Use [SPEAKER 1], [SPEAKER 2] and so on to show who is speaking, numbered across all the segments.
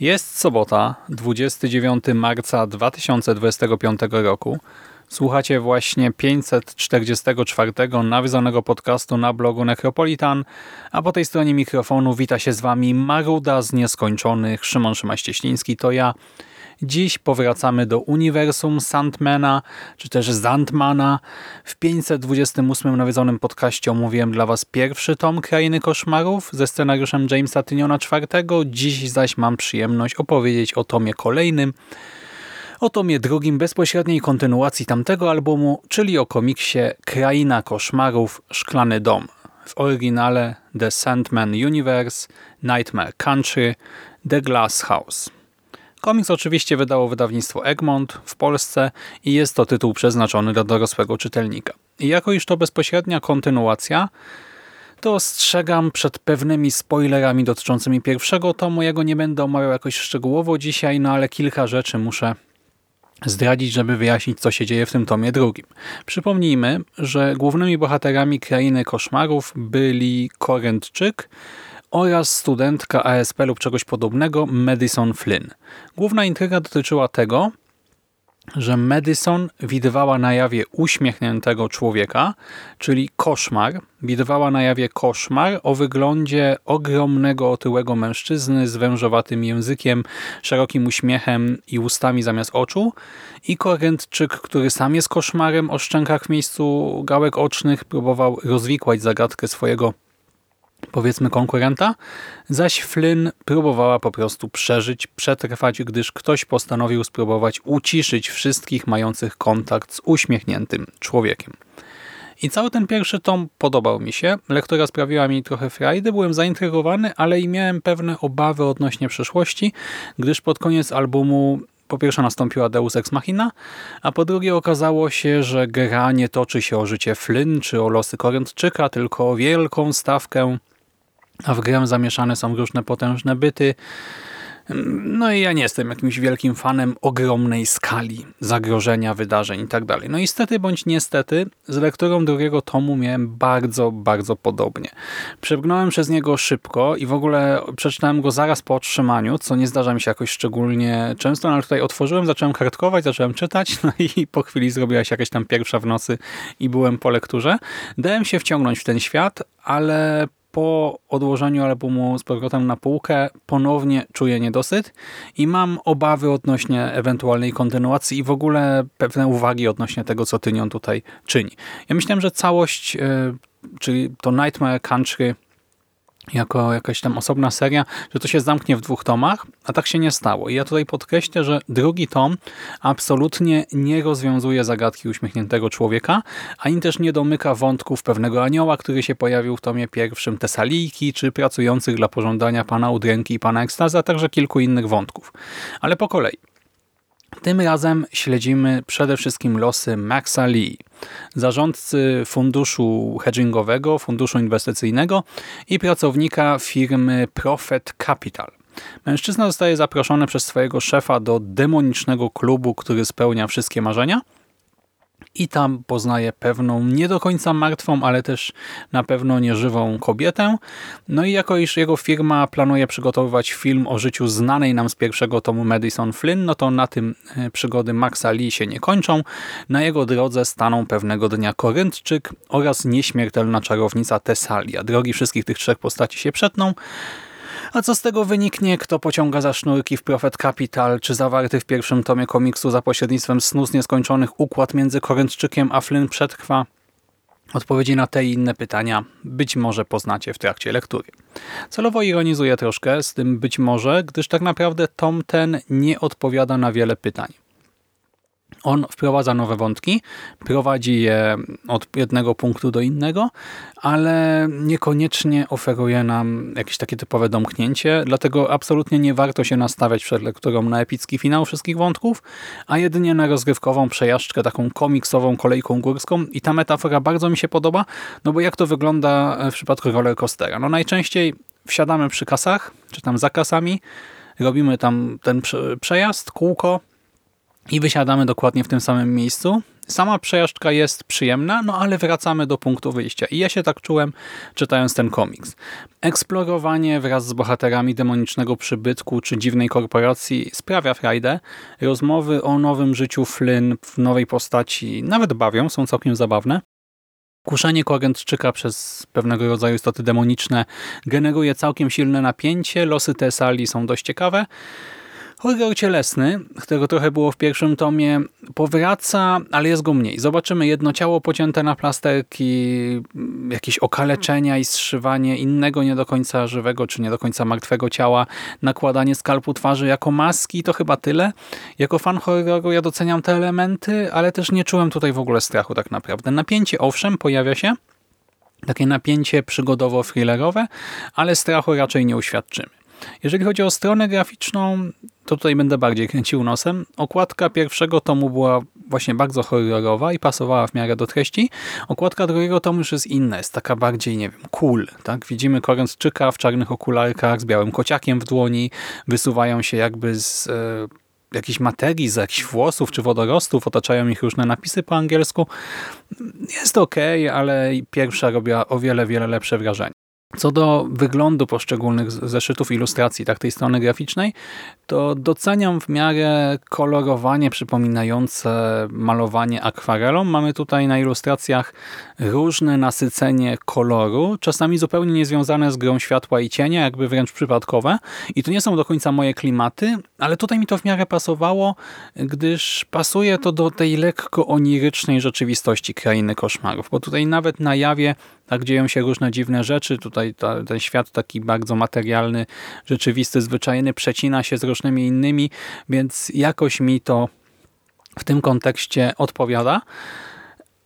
[SPEAKER 1] Jest sobota, 29 marca 2025 roku. Słuchacie właśnie 544 nawiązanego podcastu na blogu Necropolitan, a po tej stronie mikrofonu wita się z Wami Maruda z Nieskończonych, Szymon Szymaścieśliński, to ja. Dziś powracamy do uniwersum Sandmana, czy też Zandmana. W 528 nawiedzonym podcaście omówiłem dla Was pierwszy tom Krainy Koszmarów ze scenariuszem Jamesa Tyniona IV. Dziś zaś mam przyjemność opowiedzieć o tomie kolejnym, o tomie drugim bezpośredniej kontynuacji tamtego albumu, czyli o komiksie Kraina Koszmarów Szklany Dom. W oryginale The Sandman Universe, Nightmare Country, The Glass House. Komiks oczywiście wydało wydawnictwo Egmont w Polsce i jest to tytuł przeznaczony dla dorosłego czytelnika. I jako iż to bezpośrednia kontynuacja, to ostrzegam przed pewnymi spoilerami dotyczącymi pierwszego tomu. Ja go nie będę omawiał jakoś szczegółowo dzisiaj, no ale kilka rzeczy muszę zdradzić, żeby wyjaśnić, co się dzieje w tym tomie drugim. Przypomnijmy, że głównymi bohaterami Krainy Koszmarów byli Korentczyk, oraz studentka ASP lub czegoś podobnego Madison Flynn. Główna intryga dotyczyła tego, że Madison widywała na jawie uśmiechniętego człowieka, czyli koszmar. Widywała na jawie koszmar o wyglądzie ogromnego, otyłego mężczyzny z wężowatym językiem, szerokim uśmiechem i ustami zamiast oczu i Korentczyk, który sam jest koszmarem o szczękach w miejscu gałek ocznych, próbował rozwikłać zagadkę swojego powiedzmy konkurenta, zaś Flynn próbowała po prostu przeżyć, przetrwać, gdyż ktoś postanowił spróbować uciszyć wszystkich mających kontakt z uśmiechniętym człowiekiem. I cały ten pierwszy tom podobał mi się. Lektura sprawiła mi trochę frajdy, byłem zaintrygowany, ale i miałem pewne obawy odnośnie przyszłości, gdyż pod koniec albumu po pierwsze nastąpiła Deus Ex Machina, a po drugie okazało się, że gra nie toczy się o życie Flynn czy o losy Korentczyka, tylko o wielką stawkę a w grę zamieszane są różne potężne byty. No i ja nie jestem jakimś wielkim fanem ogromnej skali zagrożenia, wydarzeń i tak. No niestety bądź niestety z lekturą drugiego tomu miałem bardzo, bardzo podobnie. Przebrnąłem przez niego szybko i w ogóle przeczytałem go zaraz po otrzymaniu, co nie zdarza mi się jakoś szczególnie często, no ale tutaj otworzyłem, zacząłem kartkować, zacząłem czytać, no i po chwili zrobiła się jakaś tam pierwsza w nocy i byłem po lekturze. Dałem się wciągnąć w ten świat, ale po odłożeniu albumu z powrotem na półkę ponownie czuję niedosyt i mam obawy odnośnie ewentualnej kontynuacji i w ogóle pewne uwagi odnośnie tego, co Tynion tutaj czyni. Ja myślałem, że całość, e, czyli to Nightmare Country jako jakaś tam osobna seria, że to się zamknie w dwóch tomach, a tak się nie stało. I ja tutaj podkreślę, że drugi tom absolutnie nie rozwiązuje zagadki uśmiechniętego człowieka, ani też nie domyka wątków pewnego anioła, który się pojawił w tomie pierwszym, Tesalijki, czy pracujących dla pożądania pana Udręki i pana Ekstaza, a także kilku innych wątków. Ale po kolei. Tym razem śledzimy przede wszystkim losy Maxa Lee, zarządcy funduszu hedgingowego, funduszu inwestycyjnego i pracownika firmy Profit Capital. Mężczyzna zostaje zaproszony przez swojego szefa do demonicznego klubu, który spełnia wszystkie marzenia – i tam poznaje pewną nie do końca martwą, ale też na pewno nieżywą kobietę. No i jako iż jego firma planuje przygotowywać film o życiu znanej nam z pierwszego tomu Madison Flynn, no to na tym e, przygody Maxa Lee się nie kończą. Na jego drodze staną pewnego dnia Koryntczyk oraz nieśmiertelna czarownica Tesalia. Drogi wszystkich tych trzech postaci się przetną, a co z tego wyniknie, kto pociąga za sznurki w Prophet Capital, czy zawarty w pierwszym tomie komiksu za pośrednictwem snu z nieskończonych układ między Korentczykiem a Flynn przetrwa? Odpowiedzi na te i inne pytania być może poznacie w trakcie lektury. Celowo ironizuję troszkę z tym być może, gdyż tak naprawdę tom ten nie odpowiada na wiele pytań. On wprowadza nowe wątki, prowadzi je od jednego punktu do innego, ale niekoniecznie oferuje nam jakieś takie typowe domknięcie, dlatego absolutnie nie warto się nastawiać przed lekturą na epicki finał wszystkich wątków, a jedynie na rozgrywkową przejażdżkę, taką komiksową kolejką górską i ta metafora bardzo mi się podoba, no bo jak to wygląda w przypadku rollercoastera? No najczęściej wsiadamy przy kasach, czy tam za kasami, robimy tam ten przejazd, kółko, i wysiadamy dokładnie w tym samym miejscu. Sama przejażdżka jest przyjemna, no ale wracamy do punktu wyjścia. I ja się tak czułem, czytając ten komiks. Eksplorowanie wraz z bohaterami demonicznego przybytku czy dziwnej korporacji sprawia frajdę. Rozmowy o nowym życiu Flynn w nowej postaci nawet bawią, są całkiem zabawne. Kuszenie Korentczyka przez pewnego rodzaju istoty demoniczne generuje całkiem silne napięcie. Losy tej sali są dość ciekawe. Horror cielesny, którego trochę było w pierwszym tomie, powraca, ale jest go mniej. Zobaczymy jedno ciało pocięte na plasterki, jakieś okaleczenia i zszywanie innego nie do końca żywego, czy nie do końca martwego ciała, nakładanie skalpu twarzy jako maski, to chyba tyle. Jako fan horroru ja doceniam te elementy, ale też nie czułem tutaj w ogóle strachu tak naprawdę. Napięcie owszem pojawia się, takie napięcie przygodowo-thrillerowe, ale strachu raczej nie uświadczymy. Jeżeli chodzi o stronę graficzną, to tutaj będę bardziej kręcił nosem. Okładka pierwszego tomu była właśnie bardzo horrorowa i pasowała w miarę do treści. Okładka drugiego tomu już jest inna, jest taka bardziej, nie wiem, cool. Tak? Widzimy Korentczyka w czarnych okularkach z białym kociakiem w dłoni, wysuwają się jakby z e, jakiejś materii, z jakichś włosów czy wodorostów, otaczają ich różne napisy po angielsku. Jest ok, ale pierwsza robiła o wiele, wiele lepsze wrażenie. Co do wyglądu poszczególnych zeszytów ilustracji tak tej strony graficznej, to doceniam w miarę kolorowanie przypominające malowanie akwarelą. Mamy tutaj na ilustracjach różne nasycenie koloru, czasami zupełnie niezwiązane z grą światła i cienia, jakby wręcz przypadkowe. I to nie są do końca moje klimaty, ale tutaj mi to w miarę pasowało, gdyż pasuje to do tej lekko onirycznej rzeczywistości krainy koszmarów, bo tutaj nawet na jawie tak dzieją się różne dziwne rzeczy. Tutaj ta, ten świat taki bardzo materialny, rzeczywisty, zwyczajny przecina się z różnymi innymi, więc jakoś mi to w tym kontekście odpowiada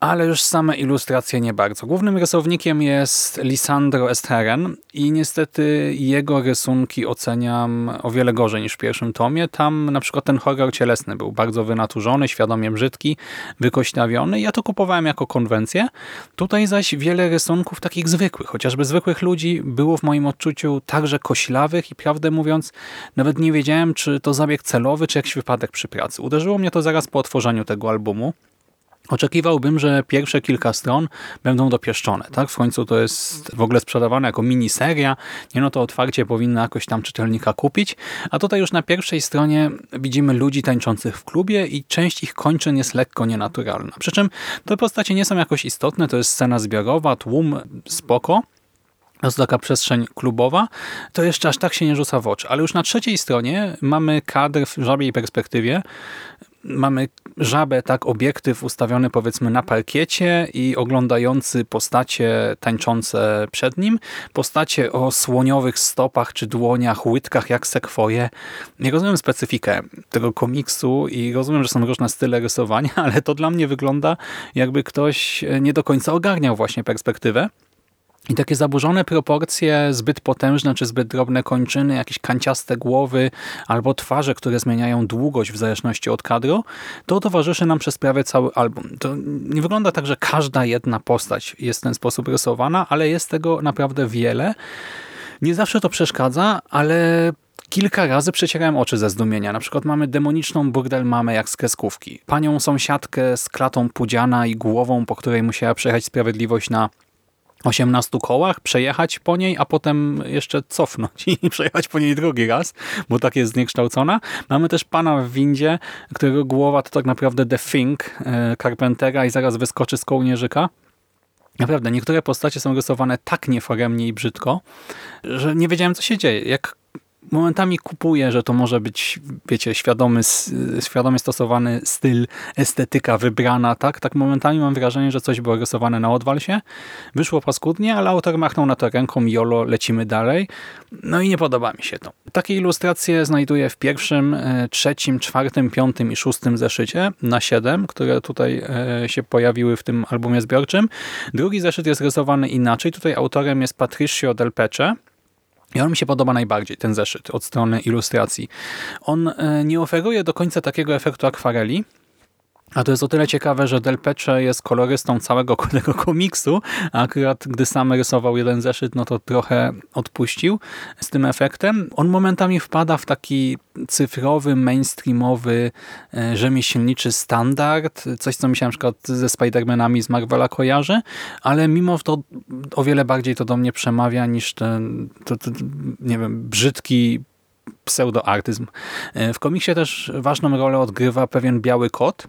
[SPEAKER 1] ale już same ilustracje nie bardzo. Głównym rysownikiem jest Lisandro Esteren i niestety jego rysunki oceniam o wiele gorzej niż w pierwszym tomie. Tam na przykład ten horror cielesny był bardzo wynaturzony, świadomie brzydki, wykośnawiony. Ja to kupowałem jako konwencję. Tutaj zaś wiele rysunków takich zwykłych, chociażby zwykłych ludzi było w moim odczuciu także koślawych i prawdę mówiąc nawet nie wiedziałem, czy to zabieg celowy, czy jakiś wypadek przy pracy. Uderzyło mnie to zaraz po otworzeniu tego albumu. Oczekiwałbym, że pierwsze kilka stron będą dopieszczone. Tak? W końcu to jest w ogóle sprzedawane jako miniseria. Nie no to otwarcie powinno jakoś tam czytelnika kupić. A tutaj już na pierwszej stronie widzimy ludzi tańczących w klubie i część ich kończyn jest lekko nienaturalna. Przy czym te postacie nie są jakoś istotne. To jest scena zbiorowa, tłum, spoko. To jest taka przestrzeń klubowa, to jeszcze aż tak się nie rzuca w oczy. Ale już na trzeciej stronie mamy kadr w żabiej perspektywie, mamy żabę, tak, obiektyw ustawiony powiedzmy na parkiecie i oglądający postacie tańczące przed nim, postacie o słoniowych stopach czy dłoniach, łydkach jak sekwoje. Nie rozumiem specyfikę tego komiksu i rozumiem, że są różne style rysowania, ale to dla mnie wygląda jakby ktoś nie do końca ogarniał właśnie perspektywę. I takie zaburzone proporcje, zbyt potężne czy zbyt drobne kończyny, jakieś kanciaste głowy albo twarze, które zmieniają długość w zależności od kadru, to towarzyszy nam przez prawie cały album. To nie wygląda tak, że każda jedna postać jest w ten sposób rysowana, ale jest tego naprawdę wiele. Nie zawsze to przeszkadza, ale Kilka razy przecierałem oczy ze zdumienia. Na przykład mamy demoniczną burdel mamę jak z kreskówki. Panią sąsiadkę z klatą pudziana i głową, po której musiała przejechać sprawiedliwość na 18 kołach, przejechać po niej, a potem jeszcze cofnąć i przejechać po niej drugi raz, bo tak jest zniekształcona. Mamy też pana w windzie, którego głowa to tak naprawdę The Thing e, Carpentera i zaraz wyskoczy z kołnierzyka. Naprawdę, niektóre postacie są rysowane tak nieforemnie i brzydko, że nie wiedziałem, co się dzieje. Jak momentami kupuję, że to może być, wiecie, świadomy, świadomie stosowany styl, estetyka wybrana, tak? Tak momentami mam wrażenie, że coś było rysowane na odwalsie. Wyszło paskudnie, ale autor machnął na to ręką, jolo, lecimy dalej. No i nie podoba mi się to. Takie ilustracje znajduję w pierwszym, e, trzecim, czwartym, piątym i szóstym zeszycie na siedem, które tutaj e, się pojawiły w tym albumie zbiorczym. Drugi zeszyt jest rysowany inaczej. Tutaj autorem jest Patricio Del Peche, i on mi się podoba najbardziej, ten zeszyt od strony ilustracji. On e, nie oferuje do końca takiego efektu akwareli, a to jest o tyle ciekawe, że Del Peche jest kolorystą całego tego komiksu, a akurat gdy sam rysował jeden zeszyt, no to trochę odpuścił z tym efektem. On momentami wpada w taki cyfrowy, mainstreamowy, e, rzemieślniczy standard, coś co mi się na przykład ze Spider-Manami z Marvela kojarzy, ale mimo to o wiele bardziej to do mnie przemawia niż ten, to, to, nie wiem, brzydki pseudoartyzm. E, w komiksie też ważną rolę odgrywa pewien biały kot,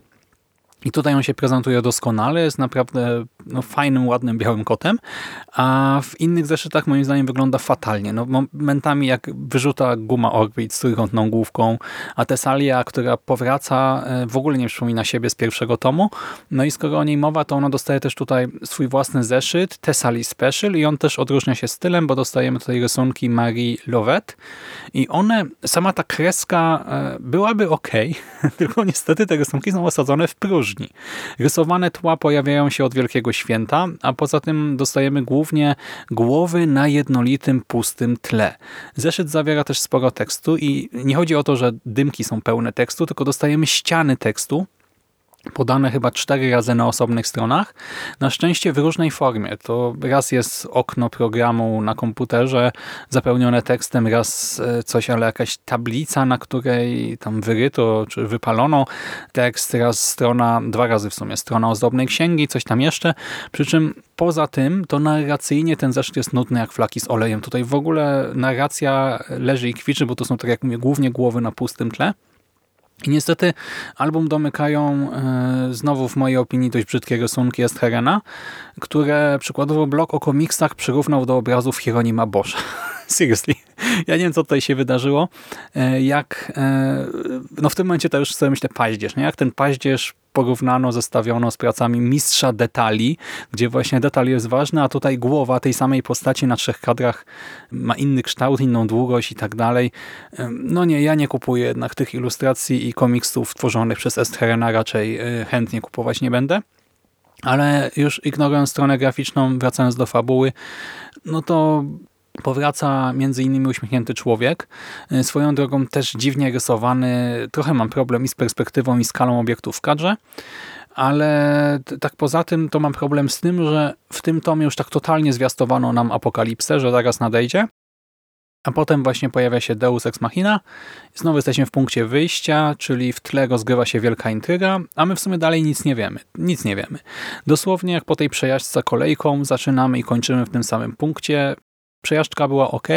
[SPEAKER 1] i tutaj on się prezentuje doskonale, jest naprawdę no, fajnym, ładnym, białym kotem, a w innych zeszytach moim zdaniem wygląda fatalnie. No, momentami jak wyrzuta guma Orbit z trójkątną główką, a Tesalia, która powraca, e, w ogóle nie przypomina siebie z pierwszego tomu. No i skoro o niej mowa, to ona dostaje też tutaj swój własny zeszyt, Tesali Special i on też odróżnia się stylem, bo dostajemy tutaj rysunki Marie Lovett i one, sama ta kreska e, byłaby ok, tylko niestety te rysunki są osadzone w próżni. Rysowane tła pojawiają się od Wielkiego Święta, a poza tym dostajemy głównie głowy na jednolitym, pustym tle. Zeszyt zawiera też sporo tekstu i nie chodzi o to, że dymki są pełne tekstu, tylko dostajemy ściany tekstu, podane chyba cztery razy na osobnych stronach. Na szczęście w różnej formie. To raz jest okno programu na komputerze zapełnione tekstem, raz e, coś, ale jakaś tablica, na której tam wyryto czy wypalono tekst, raz strona, dwa razy w sumie, strona ozdobnej księgi, coś tam jeszcze. Przy czym poza tym to narracyjnie ten zeszyt jest nudny jak flaki z olejem. Tutaj w ogóle narracja leży i kwiczy, bo to są tak jak mówię głównie głowy na pustym tle. I niestety album domykają e, znowu w mojej opinii dość brzydkie rysunki jest Helena, które przykładowo blog o komiksach przyrównał do obrazów Hieronima Boscha. Seriously. Ja nie wiem, co tutaj się wydarzyło. E, jak, e, no w tym momencie to już sobie myślę paździerz, nie? Jak ten paździerz porównano, zestawiono z pracami mistrza detali, gdzie właśnie detal jest ważny, a tutaj głowa tej samej postaci na trzech kadrach ma inny kształt, inną długość i tak dalej. No nie, ja nie kupuję jednak tych ilustracji i komiksów tworzonych przez Estherena raczej e, chętnie kupować nie będę. Ale już ignorując stronę graficzną, wracając do fabuły, no to powraca między innymi uśmiechnięty człowiek. E, swoją drogą też dziwnie rysowany. Trochę mam problem i z perspektywą i skalą obiektów w kadrze, ale tak poza tym to mam problem z tym, że w tym tomie już tak totalnie zwiastowano nam apokalipsę, że zaraz nadejdzie. A potem właśnie pojawia się Deus Ex Machina. Znowu jesteśmy w punkcie wyjścia, czyli w tle rozgrywa się wielka intryga, a my w sumie dalej nic nie wiemy. Nic nie wiemy. Dosłownie jak po tej przejażdżce kolejką zaczynamy i kończymy w tym samym punkcie. Przejażdżka była ok,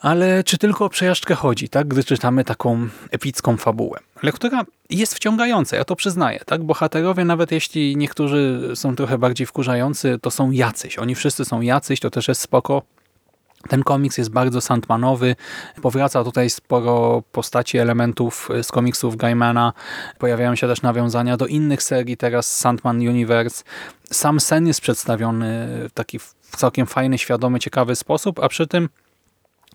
[SPEAKER 1] ale czy tylko o przejażdżkę chodzi, tak? gdy czytamy taką epicką fabułę. Lektura jest wciągająca, ja to przyznaję. tak? Bohaterowie, nawet jeśli niektórzy są trochę bardziej wkurzający, to są jacyś. Oni wszyscy są jacyś, to też jest spoko. Ten komiks jest bardzo Sandmanowy. Powraca tutaj sporo postaci, elementów z komiksów Gaimana. Pojawiają się też nawiązania do innych serii, teraz Sandman Universe. Sam sen jest przedstawiony w taki całkiem fajny, świadomy, ciekawy sposób, a przy tym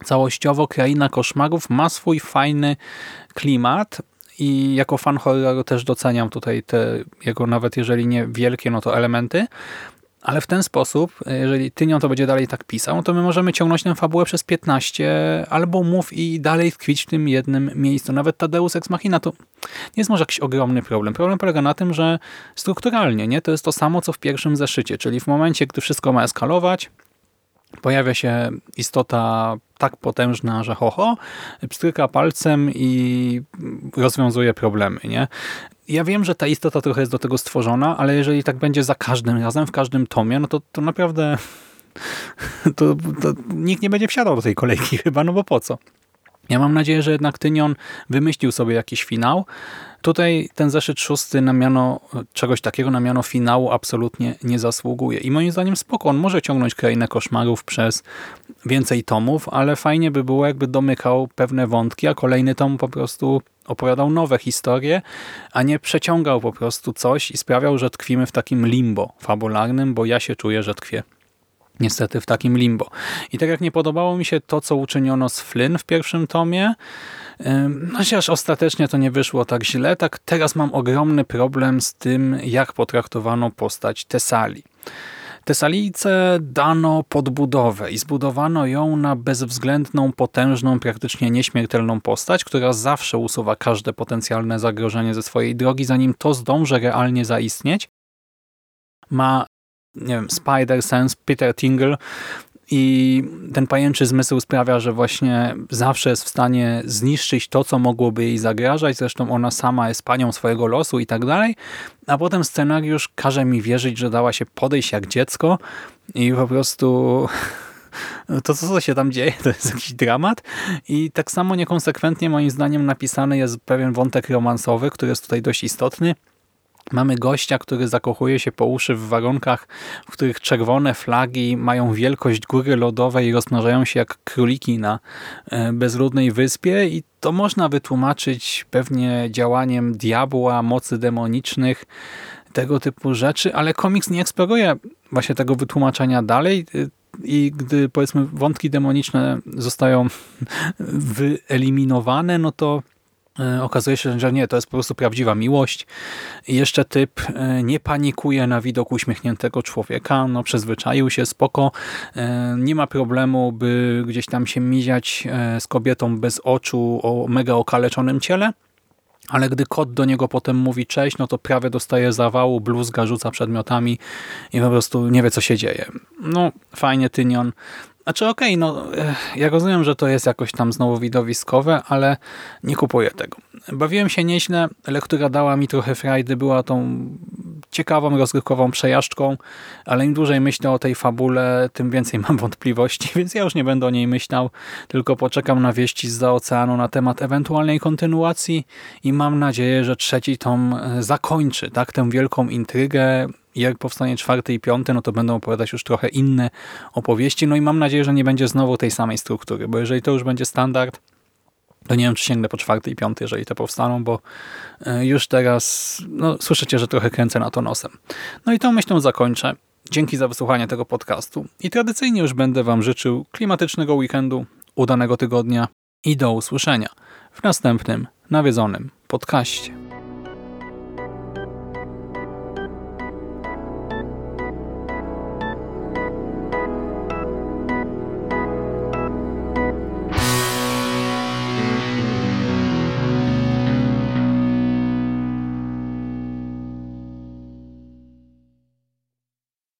[SPEAKER 1] całościowo Kraina Koszmarów ma swój fajny klimat i jako fan horroru też doceniam tutaj te jego nawet jeżeli nie wielkie, no to elementy. Ale w ten sposób, jeżeli Tynion to będzie dalej tak pisał, to my możemy ciągnąć tę fabułę przez 15 albumów i dalej tkwić w tym jednym miejscu. Nawet Tadeusz Ex Machina to nie jest może jakiś ogromny problem. Problem polega na tym, że strukturalnie nie to jest to samo, co w pierwszym zeszycie, czyli w momencie, gdy wszystko ma eskalować, pojawia się istota tak potężna, że ho, ho pstryka palcem i rozwiązuje problemy. Nie? Ja wiem, że ta istota trochę jest do tego stworzona, ale jeżeli tak będzie za każdym razem, w każdym tomie, no to, to naprawdę to, to nikt nie będzie wsiadał do tej kolejki chyba, no bo po co? Ja mam nadzieję, że jednak Tynion wymyślił sobie jakiś finał, Tutaj ten zeszyt szósty na miano czegoś takiego, na miano finału absolutnie nie zasługuje. I moim zdaniem spoko, on może ciągnąć krainę koszmarów przez więcej tomów, ale fajnie by było, jakby domykał pewne wątki, a kolejny tom po prostu opowiadał nowe historie, a nie przeciągał po prostu coś i sprawiał, że tkwimy w takim limbo fabularnym, bo ja się czuję, że tkwię niestety w takim limbo. I tak jak nie podobało mi się to, co uczyniono z Flynn w pierwszym tomie, chociaż ostatecznie to nie wyszło tak źle, tak teraz mam ogromny problem z tym, jak potraktowano postać Tesali. Tesalijce dano podbudowę i zbudowano ją na bezwzględną, potężną, praktycznie nieśmiertelną postać, która zawsze usuwa każde potencjalne zagrożenie ze swojej drogi, zanim to zdąży realnie zaistnieć. Ma nie wiem, Spider Sense, Peter Tingle i ten pajęczy zmysł sprawia, że właśnie zawsze jest w stanie zniszczyć to, co mogłoby jej zagrażać. Zresztą ona sama jest panią swojego losu i tak dalej. A potem scenariusz każe mi wierzyć, że dała się podejść jak dziecko i po prostu to co się tam dzieje, to jest jakiś dramat. I tak samo niekonsekwentnie moim zdaniem napisany jest pewien wątek romansowy, który jest tutaj dość istotny. Mamy gościa, który zakochuje się po uszy w warunkach, w których czerwone flagi mają wielkość góry lodowej i rozmnażają się jak króliki na e, bezludnej wyspie. I to można wytłumaczyć pewnie działaniem diabła, mocy demonicznych, tego typu rzeczy, ale komiks nie eksploruje właśnie tego wytłumaczenia dalej. E, i gdy powiedzmy wątki demoniczne zostają wyeliminowane, no to okazuje się, że nie, to jest po prostu prawdziwa miłość. Jeszcze typ e, nie panikuje na widok uśmiechniętego człowieka, no przyzwyczaił się, spoko, e, nie ma problemu, by gdzieś tam się miziać z kobietą bez oczu o mega okaleczonym ciele, ale gdy kot do niego potem mówi cześć, no to prawie dostaje zawału, bluzga rzuca przedmiotami i po prostu nie wie, co się dzieje. No, fajnie, Tynion. Znaczy okej, okay, no ja rozumiem, że to jest jakoś tam znowu widowiskowe, ale nie kupuję tego. Bawiłem się nieźle, lektura dała mi trochę frajdy, była tą ciekawą, rozgrywkową przejażdżką, ale im dłużej myślę o tej fabule, tym więcej mam wątpliwości, więc ja już nie będę o niej myślał, tylko poczekam na wieści z oceanu na temat ewentualnej kontynuacji i mam nadzieję, że trzeci tom e, zakończy tak tę wielką intrygę, jak powstanie czwarty i piąty, no to będą opowiadać już trochę inne opowieści. No i mam nadzieję, że nie będzie znowu tej samej struktury, bo jeżeli to już będzie standard, to nie wiem, czy sięgnę po czwarty i piąty, jeżeli te powstaną, bo e, już teraz no, słyszycie, że trochę kręcę na to nosem. No i tą myślą zakończę. Dzięki za wysłuchanie tego podcastu i tradycyjnie już będę Wam życzył klimatycznego weekendu, udanego tygodnia i do usłyszenia w następnym nawiedzonym podcaście.